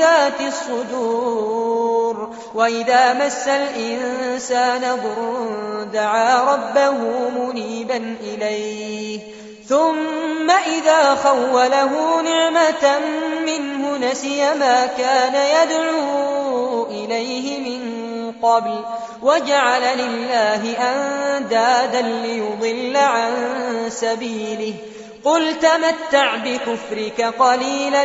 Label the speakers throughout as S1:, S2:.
S1: بذات الصدور. وإذا مس الإنسان ضر دعا ربه منيبا إليه. ثم إذا خوله نعمة منه نسي ما كان يدعو إليه من قبل. وجعل لله أندادا ليضل عن سبيله. قل تمتع بكفرك قليلا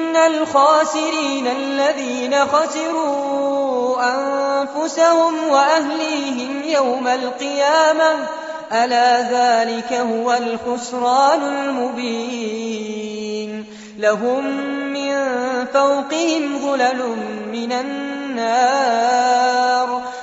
S1: إن الخاسرين الذين خسروا أنفسهم وأهليهم يوم القيامة ألا ذلك هو الخسران المبين لهم من فوقهم ظلل من النار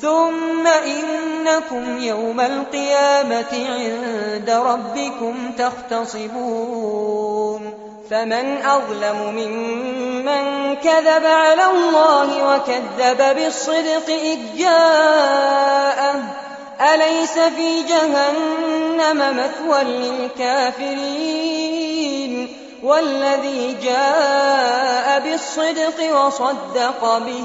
S1: ثم إنكم يوم القيامة عند ربكم تختصبون فمن أظلم ممن كذب على الله وكذب بالصدق إذ جاءه أليس في جهنم مثوى للكافرين والذي جاء بالصدق وصدق به